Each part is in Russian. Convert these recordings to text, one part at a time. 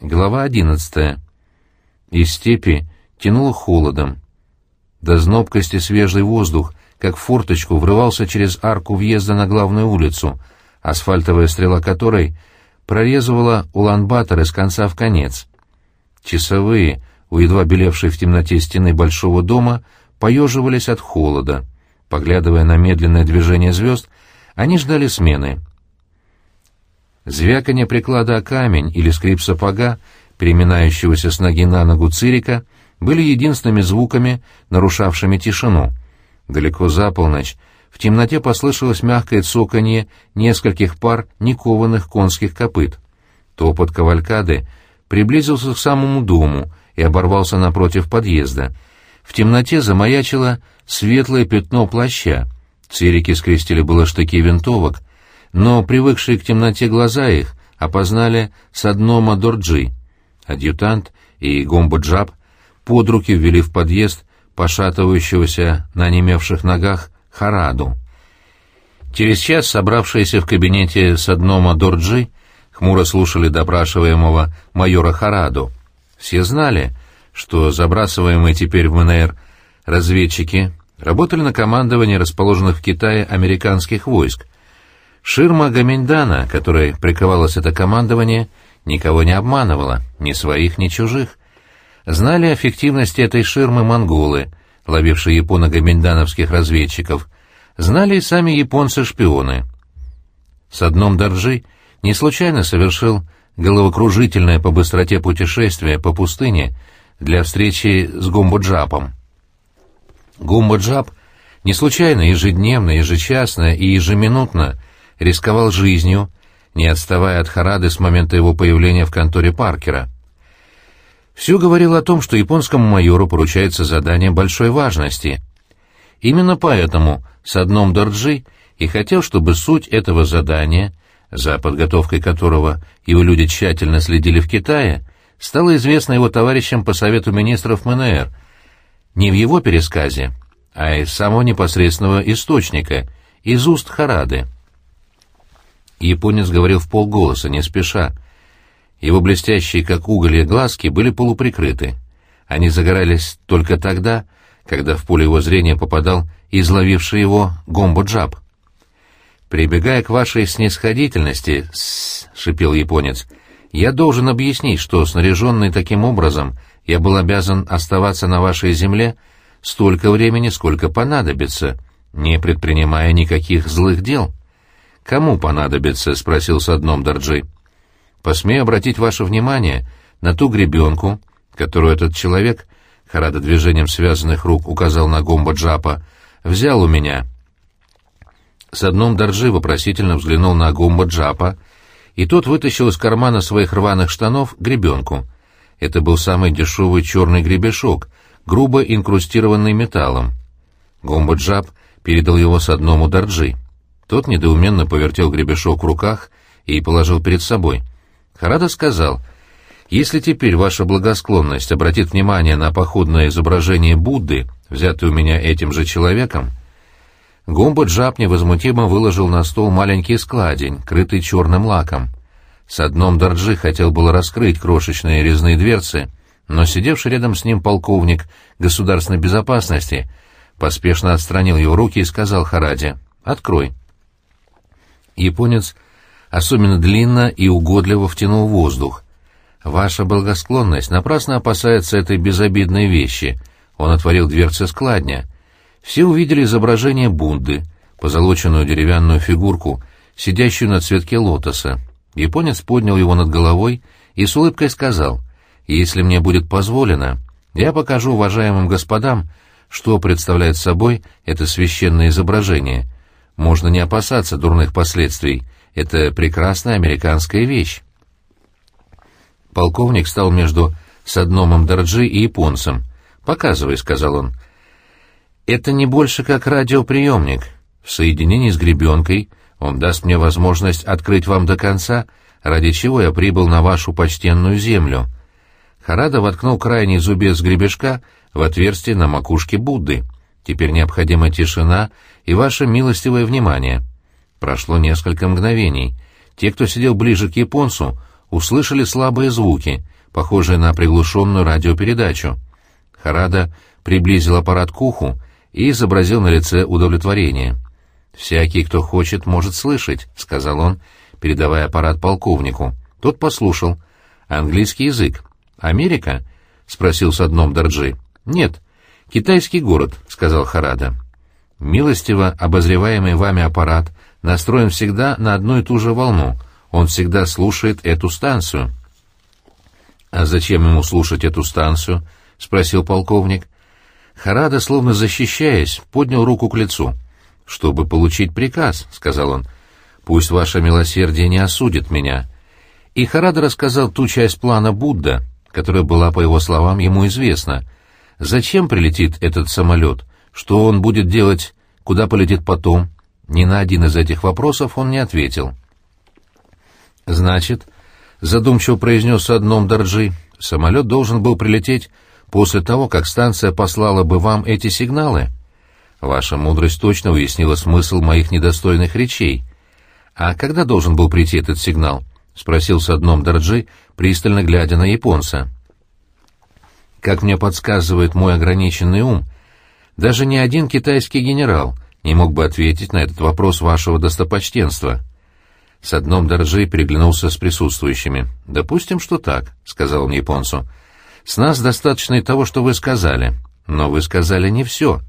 Глава одиннадцатая. Из степи тянуло холодом. До знобкости свежий воздух, как форточку, врывался через арку въезда на главную улицу, асфальтовая стрела которой прорезывала Улан-Батор из конца в конец. Часовые, у едва белевшей в темноте стены большого дома, поеживались от холода. Поглядывая на медленное движение звезд, они ждали смены. Звяканье приклада о камень или скрип сапога, переминающегося с ноги на ногу цирика, были единственными звуками, нарушавшими тишину. Далеко за полночь в темноте послышалось мягкое цоканье нескольких пар никованных конских копыт. Топот кавалькады приблизился к самому дому и оборвался напротив подъезда. В темноте замаячило светлое пятно плаща. Цирики скрестили было штыки винтовок, но привыкшие к темноте глаза их опознали Саднома Дорджи. Адъютант и Гомбо-Джаб под руки ввели в подъезд пошатывающегося на немевших ногах Хараду. Через час собравшиеся в кабинете Саднома Дорджи хмуро слушали допрашиваемого майора Хараду. Все знали, что забрасываемые теперь в МНР разведчики работали на командовании расположенных в Китае американских войск. Ширма Гаминдана, которой приковалось это командование, никого не обманывала, ни своих, ни чужих. Знали о фиктивности этой ширмы монголы, ловившие японо-гаминдановских разведчиков, знали и сами японцы-шпионы. С одном Доржи не случайно совершил головокружительное по быстроте путешествие по пустыне для встречи с Гумбоджапом. Гумбоджап не случайно ежедневно, ежечасно и ежеминутно рисковал жизнью, не отставая от Харады с момента его появления в конторе Паркера. Все говорило о том, что японскому майору поручается задание большой важности. Именно поэтому с одном Дорджи и хотел, чтобы суть этого задания, за подготовкой которого его люди тщательно следили в Китае, стала известна его товарищам по Совету министров МНР, не в его пересказе, а из самого непосредственного источника, из уст Харады. Японец говорил в полголоса, не спеша. Его блестящие, как уголья, глазки были полуприкрыты. Они загорались только тогда, когда в поле его зрения попадал изловивший его Гомбо-Джаб. «Прибегая к вашей снисходительности, — шипел японец, — я должен объяснить, что, снаряженный таким образом, я был обязан оставаться на вашей земле столько времени, сколько понадобится, не предпринимая никаких злых дел». «Кому понадобится?» — спросил с одном Дорджи. «Посмею обратить ваше внимание на ту гребенку, которую этот человек, Харада движением связанных рук указал на Гомба Джапа, взял у меня». С одном Дорджи вопросительно взглянул на Гомба Джапа, и тот вытащил из кармана своих рваных штанов гребенку. Это был самый дешевый черный гребешок, грубо инкрустированный металлом. Гомба Джап передал его с одному Дорджи. Тот недоуменно повертел гребешок в руках и положил перед собой. Харада сказал, «Если теперь ваша благосклонность обратит внимание на походное изображение Будды, взятое у меня этим же человеком...» Гумба Джаб невозмутимо выложил на стол маленький складень, крытый черным лаком. С одном Дарджи хотел было раскрыть крошечные резные дверцы, но сидевший рядом с ним полковник государственной безопасности поспешно отстранил его руки и сказал Хараде «Открой». Японец особенно длинно и угодливо втянул воздух. «Ваша благосклонность напрасно опасается этой безобидной вещи». Он отворил дверцы складня. Все увидели изображение Будды, позолоченную деревянную фигурку, сидящую на цветке лотоса. Японец поднял его над головой и с улыбкой сказал, «Если мне будет позволено, я покажу уважаемым господам, что представляет собой это священное изображение, можно не опасаться дурных последствий. Это прекрасная американская вещь. Полковник стал между Садномом Дорджи и японцем. «Показывай», — сказал он. «Это не больше как радиоприемник. В соединении с гребенкой он даст мне возможность открыть вам до конца, ради чего я прибыл на вашу почтенную землю». Харада воткнул крайний зубец гребешка в отверстие на макушке Будды. Теперь необходима тишина и ваше милостивое внимание. Прошло несколько мгновений. Те, кто сидел ближе к японцу, услышали слабые звуки, похожие на приглушенную радиопередачу. Харада приблизил аппарат к уху и изобразил на лице удовлетворение. «Всякий, кто хочет, может слышать», — сказал он, передавая аппарат полковнику. Тот послушал. «Английский язык. Америка?» — спросил с одном Дарджи. «Нет. Китайский город», — сказал Харада. «Милостиво обозреваемый вами аппарат настроен всегда на одну и ту же волну. Он всегда слушает эту станцию». «А зачем ему слушать эту станцию?» — спросил полковник. Харада, словно защищаясь, поднял руку к лицу. «Чтобы получить приказ», — сказал он. «Пусть ваше милосердие не осудит меня». И Харада рассказал ту часть плана Будда, которая была, по его словам, ему известна. Зачем прилетит этот самолет? Что он будет делать? Куда полетит потом? Ни на один из этих вопросов он не ответил. «Значит», — задумчиво произнес одном Дарджи, — «самолет должен был прилететь после того, как станция послала бы вам эти сигналы?» Ваша мудрость точно уяснила смысл моих недостойных речей. А когда должен был прийти этот сигнал? — спросил с одном Дарджи, пристально глядя на японца. Как мне подсказывает мой ограниченный ум, даже ни один китайский генерал не мог бы ответить на этот вопрос вашего достопочтенства. С одном Дарджи переглянулся с присутствующими. «Допустим, что так», — сказал он японцу. «С нас достаточно и того, что вы сказали. Но вы сказали не все».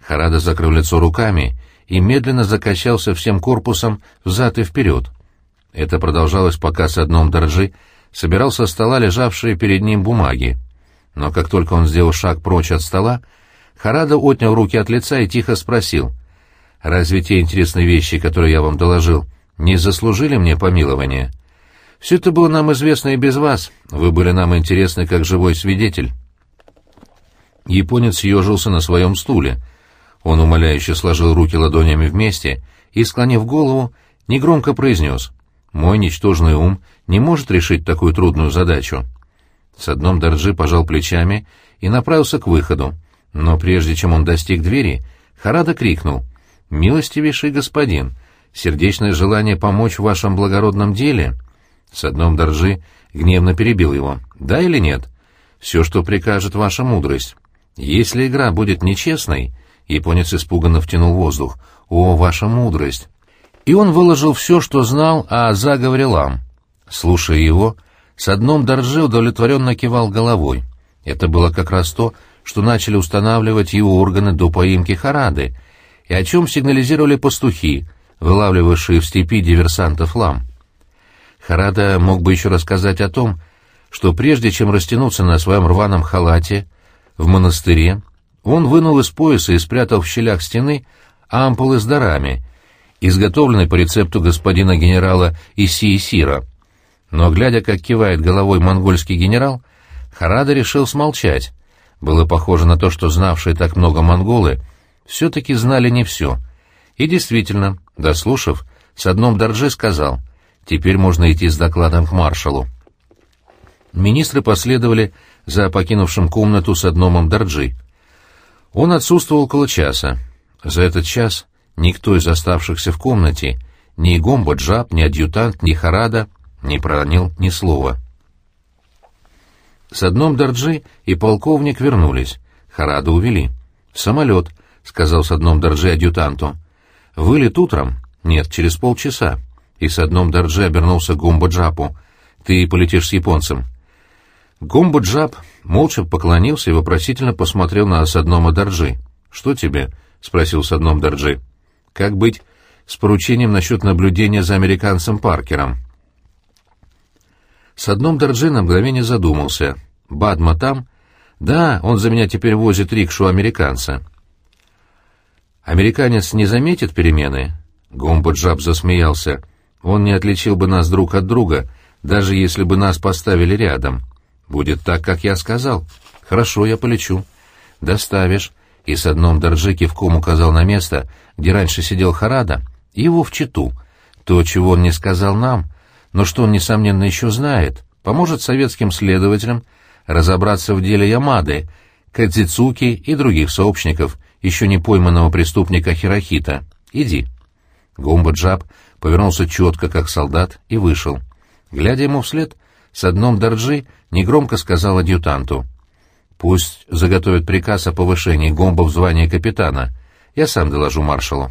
Харада закрыл лицо руками и медленно закачался всем корпусом взад и вперед. Это продолжалось, пока с одном Доржи собирал со стола лежавшие перед ним бумаги. Но как только он сделал шаг прочь от стола, Харада отнял руки от лица и тихо спросил, «Разве те интересные вещи, которые я вам доложил, не заслужили мне помилования? Все это было нам известно и без вас, вы были нам интересны как живой свидетель». Японец съежился на своем стуле — он умоляюще сложил руки ладонями вместе и, склонив голову, негромко произнес «Мой ничтожный ум не может решить такую трудную задачу». С одном Дарджи пожал плечами и направился к выходу, но прежде чем он достиг двери, Харада крикнул «Милостивейший господин, сердечное желание помочь в вашем благородном деле?» С одном Дарджи гневно перебил его «Да или нет? Все, что прикажет ваша мудрость. Если игра будет нечестной, Японец испуганно втянул воздух. «О, ваша мудрость!» И он выложил все, что знал о заговоре Лам. Слушая его, с одном Дорже удовлетворенно кивал головой. Это было как раз то, что начали устанавливать его органы до поимки Харады, и о чем сигнализировали пастухи, вылавливавшие в степи диверсантов Лам. Харада мог бы еще рассказать о том, что прежде чем растянуться на своем рваном халате в монастыре, он вынул из пояса и спрятал в щелях стены ампулы с дарами, изготовленные по рецепту господина генерала Исии Сира. Но, глядя, как кивает головой монгольский генерал, Харада решил смолчать. Было похоже на то, что знавшие так много монголы все-таки знали не все. И действительно, дослушав, с одном Дарджи сказал, «Теперь можно идти с докладом к маршалу». Министры последовали за покинувшим комнату с одном Дарджи. Он отсутствовал около часа. За этот час никто из оставшихся в комнате, ни Гомба Джаб, ни адъютант, ни Харада, не проронил ни слова. С одном Дарджи и полковник вернулись. Харада увели. «Самолет», — сказал с одном Дарджи адъютанту. «Вылет утром?» «Нет, через полчаса». И с одном Дарджи обернулся к Гомба Джапу. «Ты полетишь с японцем». Гомбо-Джаб молча поклонился и вопросительно посмотрел на Саднома Дарджи. «Что тебе?» — спросил Садном Дарджи. «Как быть с поручением насчет наблюдения за американцем Паркером?» Садном Дарджи на мгновение задумался. «Бадма там?» «Да, он за меня теперь возит рикшу американца». «Американец не заметит перемены?» Гомбо-Джаб засмеялся. «Он не отличил бы нас друг от друга, даже если бы нас поставили рядом». «Будет так, как я сказал. Хорошо, я полечу. Доставишь». И с одном Доржи кивком указал на место, где раньше сидел Харада, его в Читу. То, чего он не сказал нам, но что он, несомненно, еще знает, поможет советским следователям разобраться в деле Ямады, Кадзицуки и других сообщников, еще не пойманного преступника Хирохита. Иди. Гомба Джаб повернулся четко, как солдат, и вышел. Глядя ему вслед, с одном Дорджи негромко сказал адъютанту. «Пусть заготовят приказ о повышении Гомба в звание капитана. Я сам доложу маршалу».